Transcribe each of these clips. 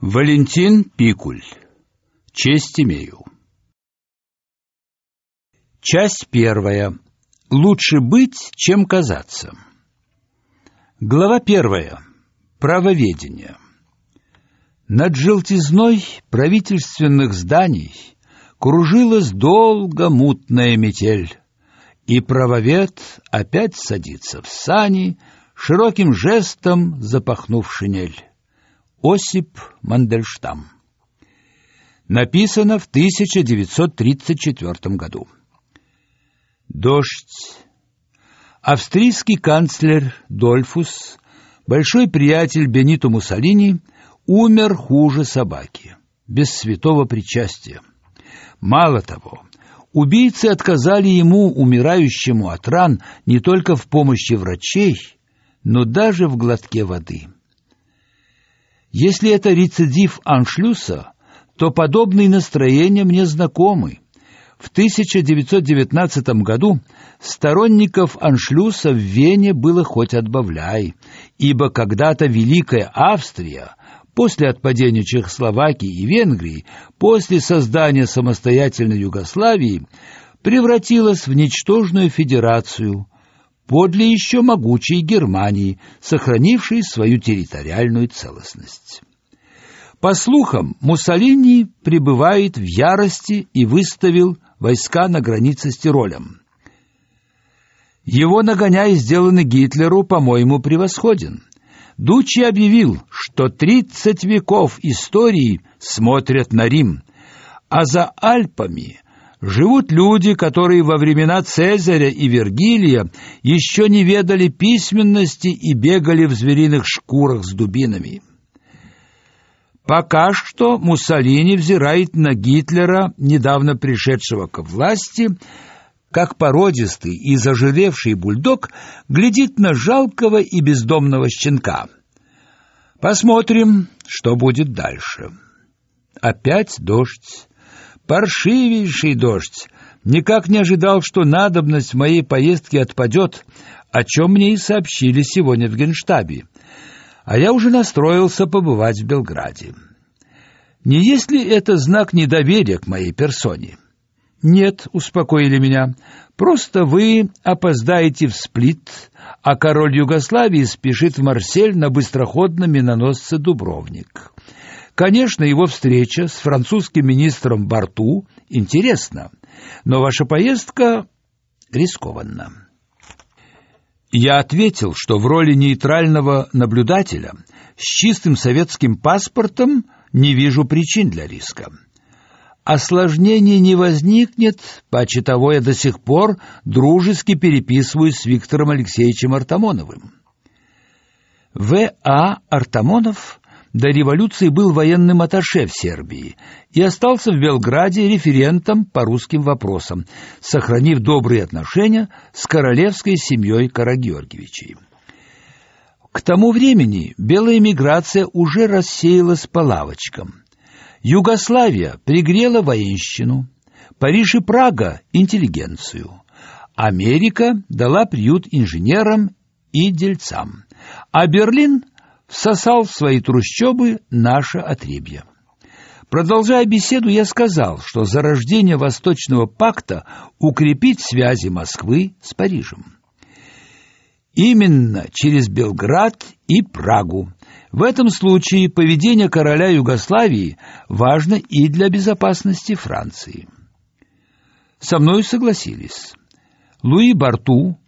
Валентин Пикуль. Честь имею. Часть первая. Лучше быть, чем казаться. Глава первая. Правоведение. Над желтизной правительственных зданий кружилась долго мутная метель, и правовед опять садится в сани, широким жестом запахнув шинель. Осип Мандельштам. Написано в 1934 году. Дождь. Австрийский канцлер Дольфус, большой приятель Бенито Муссолини, умер хуже собаки, без святого причастия. Мало того, убийцы отказали ему, умирающему от ран, не только в помощи врачей, но даже в глотке воды. Если это рецидив аншлюса, то подобные настроения мне знакомы. В 1919 году сторонников аншлюса в Вене было хоть отбавляй, ибо когда-то Великая Австрия после отпадения Чехословакии и Венгрии, после создания самостоятельной Югославии, превратилась в ничтожную федерацию, подле еще могучей Германии, сохранившей свою территориальную целостность. По слухам, Муссолини пребывает в ярости и выставил войска на границе с Тиролем. Его нагоняй, сделанный Гитлеру, по-моему, превосходен. Дучи объявил, что тридцать веков истории смотрят на Рим, а за Альпами живут люди, которые во времена Цезаря и Вергилия еще не ведали письменности и бегали в звериных шкурах с дубинами. Пока что Муссолини взирает на Гитлера, недавно пришедшего к власти, как породистый и зажиревший бульдог глядит на жалкого и бездомного щенка. Посмотрим, что будет дальше. Опять дождь. Паршивейший дождь. Никак не ожидал, что надобность моей поездки отпадет, о чем мне и сообщили сегодня в Генштабе. А я уже настроился побывать в Белграде. Не есть ли это знак недоверия к моей персоне? Нет, успокоили меня. Просто вы опоздаете в Сплит, а король Югославии спешит в Марсель на быстроходном миноносце Дубровник. Конечно, его встреча с французским министром Барту интересна, но ваша поездка рискованна. Я ответил, что в роли нейтрального наблюдателя с чистым советским паспортом не вижу причин для риска. Осложнений не возникнет, паче я до сих пор дружески переписываюсь с Виктором Алексеевичем Артамоновым. В.А. Артамонов до революции был военным атташе в Сербии и остался в Белграде референтом по русским вопросам, сохранив добрые отношения с королевской семьей Карагеоргиевичей. К тому времени белая миграция уже рассеялась по лавочкам. Югославия пригрела военщину, Париж и Прага — интеллигенцию. Америка дала приют инженерам и дельцам, а Берлин — всосал в свои трущобы наше отребье. Продолжая беседу, я сказал, что зарождение Восточного пакта укрепит связи Москвы с Парижем. Именно через Белград и Прагу. В этом случае поведение короля Югославии важно и для безопасности Франции. Со мной согласились. Луи Барту,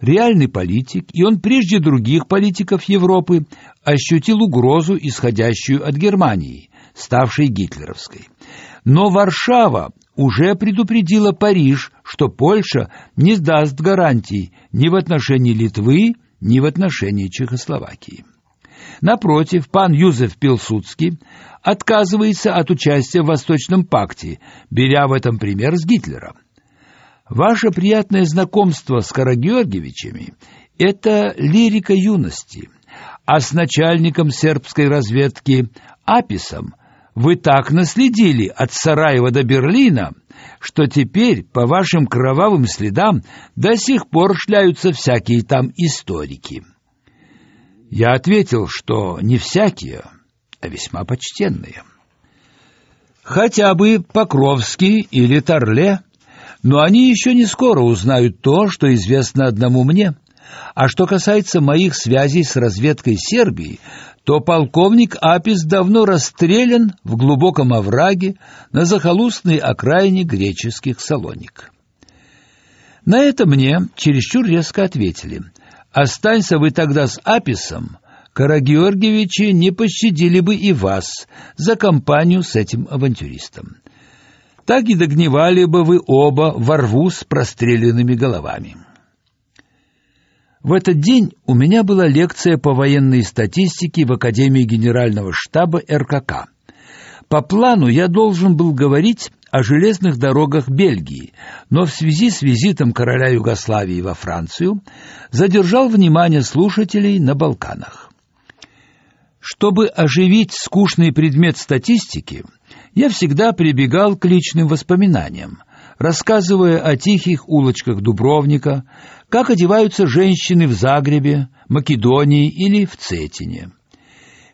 реальный политик, и он прежде других политиков Европы ощутил угрозу, исходящую от Германии, ставшей гитлеровской. Но Варшава уже предупредила Париж, что Польша не даст гарантий ни в отношении Литвы, ни в отношении Чехословакии. Напротив, пан Юзеф Пилсудский отказывается от участия в Восточном пакте, беря в этом пример с Гитлером. Ваше приятное знакомство с Карагеоргиевичами — это лирика юности, а с начальником сербской разведки Аписом вы так наследили от Сараева до Берлина, что теперь по вашим кровавым следам до сих пор шляются всякие там историки. Я ответил, что не всякие, а весьма почтенные. Хотя бы Покровский или Торле, но они еще не скоро узнают то, что известно одному мне. А что касается моих связей с разведкой Сербии, то полковник Апис давно расстрелян в глубоком овраге на захолустной окраине греческих Салоник. На это мне чересчур резко ответили. «Останься вы тогда с Аписом, Карагеоргиевичи не пощадили бы и вас за компанию с этим авантюристом. Так и догнивали бы вы оба во рву с простреленными головами». В этот день у меня была лекция по военной статистике в Академии Генерального штаба РКК. По плану я должен был говорить о железных дорогах Бельгии, но в связи с визитом короля Югославии во Францию задержал внимание слушателей на Балканах. Чтобы оживить скучный предмет статистики, я всегда прибегал к личным воспоминаниям, рассказывая о тихих улочках Дубровника, как одеваются женщины в Загребе, Македонии или в Цетине.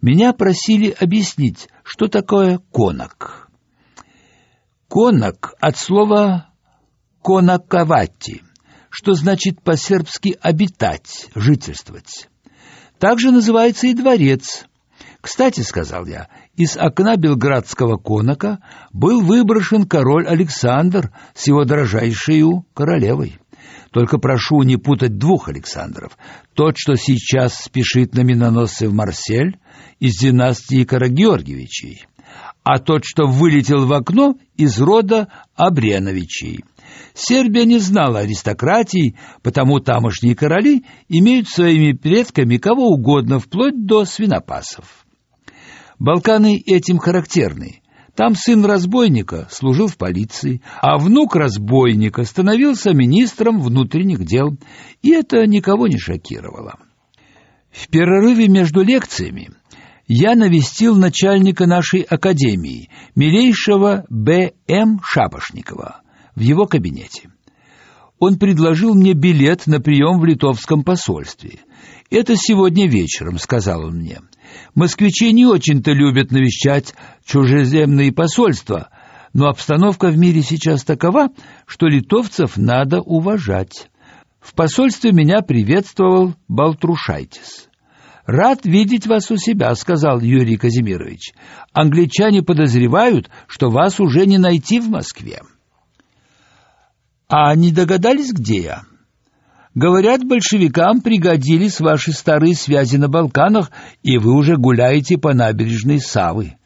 Меня просили объяснить, что такое конок. Конок от слова конаковати, что значит по-сербски обитать, жительствовать. Также называется и дворец. Кстати, сказал я, из окна белградского конака был выброшен король Александр с его дрожайшей королевой. Только прошу не путать двух Александров. Тот, что сейчас спешит на миноносце в Марсель, из династии Карагеоргиевичей, а тот, что вылетел в окно, из рода Абреновичей. Сербия не знала аристократии, потому тамошние короли имеют своими предками кого угодно, вплоть до свинопасов. Балканы этим характерны. Там сын разбойника служил в полиции, а внук разбойника становился министром внутренних дел, и это никого не шокировало. В перерыве между лекциями я навестил начальника нашей академии, милейшего Б.М. Шапошникова, в его кабинете. Он предложил мне билет на прием в литовском посольстве. «Это сегодня вечером», — сказал он мне. Москвичи не очень-то любят навещать чужеземные посольства, но обстановка в мире сейчас такова, что литовцев надо уважать. В посольстве меня приветствовал Балтрушайтис. «Рад видеть вас у себя», — сказал Юрий Казимирович. «Англичане подозревают, что вас уже не найти в Москве». «А не догадались, где я?» Говорят, большевикам пригодились ваши старые связи на Балканах, и вы уже гуляете по набережной Савы.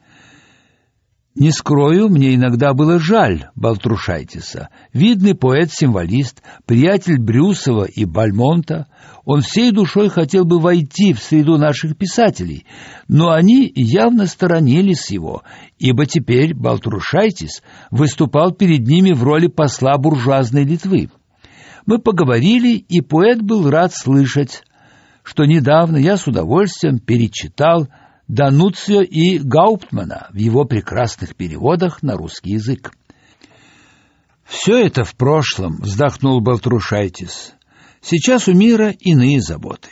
Не скрою, мне иногда было жаль Балтрушайтиса. Видный поэт-символист, приятель Брюсова и Бальмонта. Он всей душой хотел бы войти в среду наших писателей, но они явно сторонились его, ибо теперь Балтрушайтис выступал перед ними в роли посла буржуазной Литвы. Мы поговорили, и поэт был рад слышать, что недавно я с удовольствием перечитал Дануцио и Гауптмана в его прекрасных переводах на русский язык. «Все это в прошлом», — вздохнул Балтрушайтис. «Сейчас у мира иные заботы.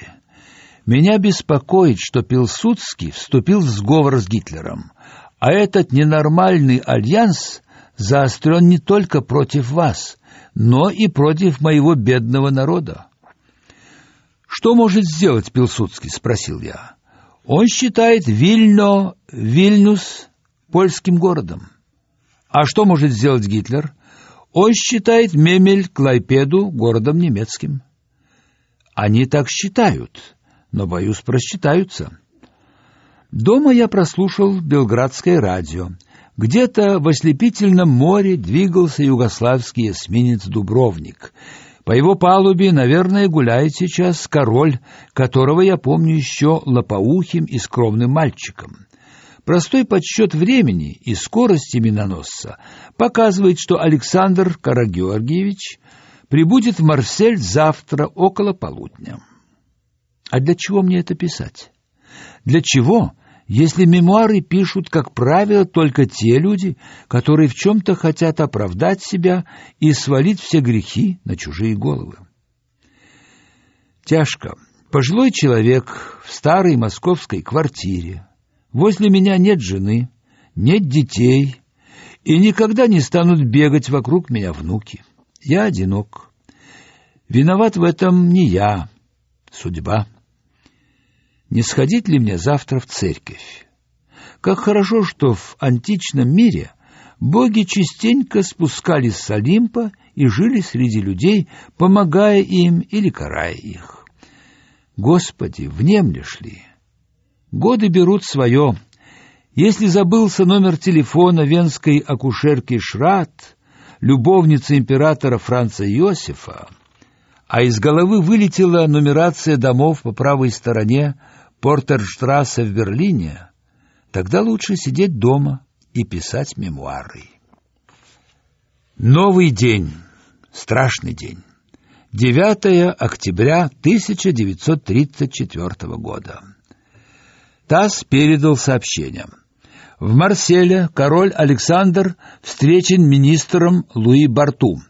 Меня беспокоит, что Пилсудский вступил в сговор с Гитлером, а этот ненормальный альянс заострен не только против вас, но и против моего бедного народа. Что может сделать Пилсудский, спросил я. Он считает Вильно, Вильнюс польским городом. А что может сделать Гитлер? Он считает Мемель, Клайпеду городом немецким. Они так считают, но боюсь, просчитаются. Дома я прослушал Белградское радио. Где-то в ослепительном море двигался югославский эсминец «Дубровник». По его палубе, наверное, гуляет сейчас король, которого я помню еще лопоухим и скромным мальчиком. Простой подсчет времени и скорости миноносца показывает, что Александр Карагеоргиевич прибудет в Марсель завтра около полудня. А для чего мне это писать? Для чего если мемуары пишут, как правило, только те люди, которые в чем-то хотят оправдать себя и свалить все грехи на чужие головы. Тяжко. Пожилой человек в старой московской квартире, Возле меня нет жены, нет детей, и никогда не станут бегать вокруг меня внуки. Я одинок. Виноват в этом не я, судьба. Не сходить ли мне завтра в церковь? Как хорошо, что в античном мире боги частенько спускались с Олимпа и жили среди людей, помогая им или карая их. Господи, внемлешь ли? Годы берут свое. Если забылся номер телефона венской акушерки Шрат, любовницы императора Франца Иосифа, а из головы вылетела нумерация домов по правой стороне Портерштрассе в Берлине, тогда лучше сидеть дома и писать мемуары. Новый день, страшный день. 9 октября 1934 года. ТАСС передал сообщение. В Марселе король Александр встречен министром Луи Барту.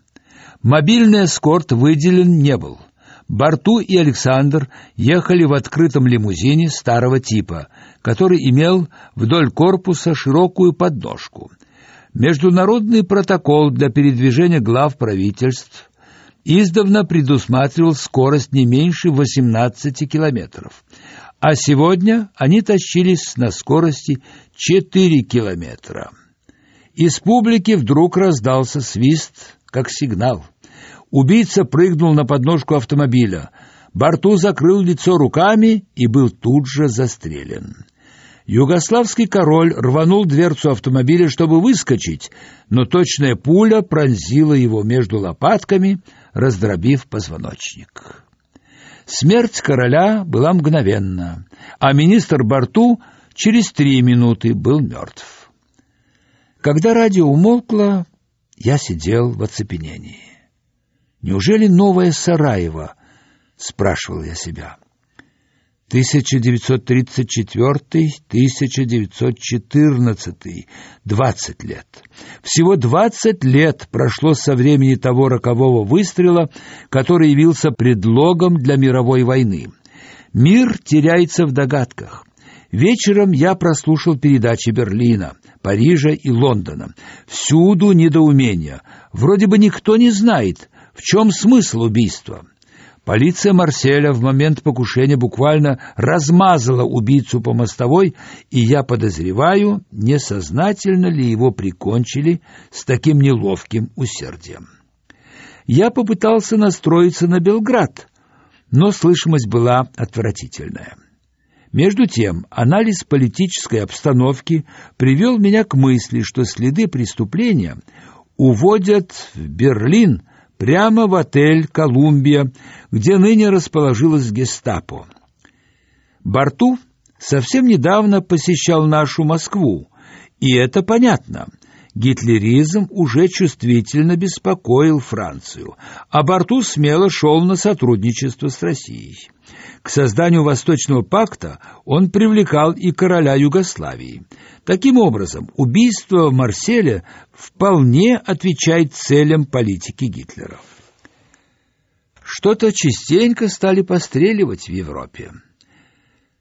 Мобильный эскорт выделен не был. Барту и Александр ехали в открытом лимузине старого типа, который имел вдоль корпуса широкую подножку. Международный протокол для передвижения глав правительств издавна предусматривал скорость не меньше 18 километров, а сегодня они тащились на скорости 4 километра. Из публики вдруг раздался свист, как сигнал. Убийца прыгнул на подножку автомобиля. Барту закрыл лицо руками и был тут же застрелен. Югославский король рванул дверцу автомобиля, чтобы выскочить, но точная пуля пронзила его между лопатками, раздробив позвоночник. Смерть короля была мгновенна, а министр Барту через три минуты был мертв. Когда радио умолкло, я сидел в оцепенении. Неужели новое Сараево? спрашивал я себя. 1934-1914, 20 лет. Всего 20 лет прошло со времени того рокового выстрела, который явился предлогом для мировой войны. Мир теряется в догадках. Вечером я прослушал передачи Берлина, Парижа и Лондона. Всюду недоумение. Вроде бы никто не знает, в чем смысл убийства? Полиция Марселя в момент покушения буквально размазала убийцу по мостовой, и я подозреваю, несознательно ли его прикончили с таким неловким усердием. Я попытался настроиться на Белград, но слышимость была отвратительная. Между тем, анализ политической обстановки привел меня к мысли, что следы преступления уводят в Берлин – прямо в отель «Колумбия», где ныне расположилась гестапо. Барту совсем недавно посещал нашу Москву, и это понятно. Гитлеризм уже чувствительно беспокоил Францию, а Барту смело шел на сотрудничество с Россией. К созданию Восточного пакта он привлекал и короля Югославии. Таким образом, убийство в Марселе вполне отвечает целям политики Гитлера. Что-то частенько стали постреливать в Европе.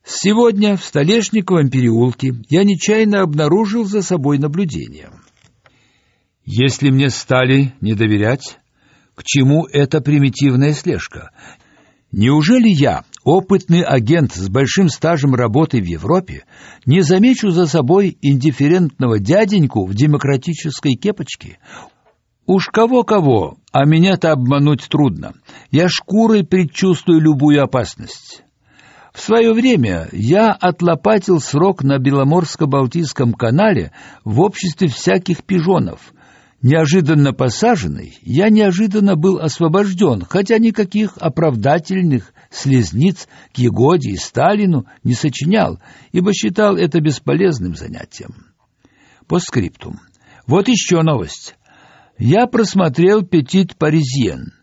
Сегодня в Столешниковом переулке я нечаянно обнаружил за собой наблюдение. Если мне стали не доверять, к чему эта примитивная слежка? Неужели я, опытный агент с большим стажем работы в Европе, не замечу за собой индифферентного дяденьку в демократической кепочке? Уж кого-кого, а меня-то обмануть трудно. Я шкурой предчувствую любую опасность. В свое время я отлопатил срок на Беломорско-Балтийском канале в обществе всяких пижонов — Неожиданно посаженный, я неожиданно был освобожден, хотя никаких оправдательных слезниц к Егоде и Сталину не сочинял, ибо считал это бесполезным занятием. По скриптум. Вот еще новость. Я просмотрел «Петит Паризьен»,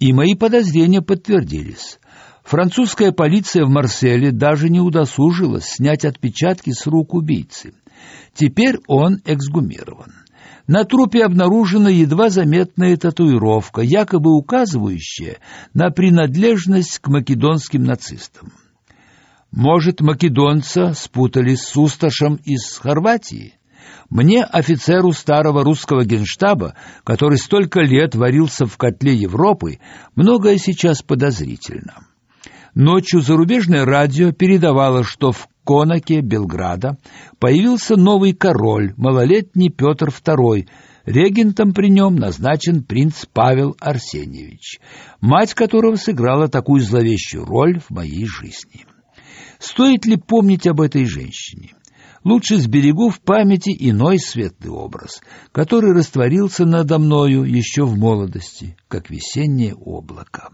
и мои подозрения подтвердились. Французская полиция в Марселе даже не удосужилась снять отпечатки с рук убийцы. Теперь он эксгумирован. На трупе обнаружена едва заметная татуировка, якобы указывающая на принадлежность к македонским нацистам. Может, македонца спутали с Усташем из Хорватии? Мне, офицеру старого русского генштаба, который столько лет варился в котле Европы, многое сейчас подозрительно. Ночью зарубежное радио передавало, что в Конаке Белграда появился новый король, малолетний Петр II. Регентом при нем назначен принц Павел Арсеньевич, мать которого сыграла такую зловещую роль в моей жизни. Стоит ли помнить об этой женщине? Лучше сберегу в памяти иной светлый образ, который растворился надо мною еще в молодости, как весеннее облако.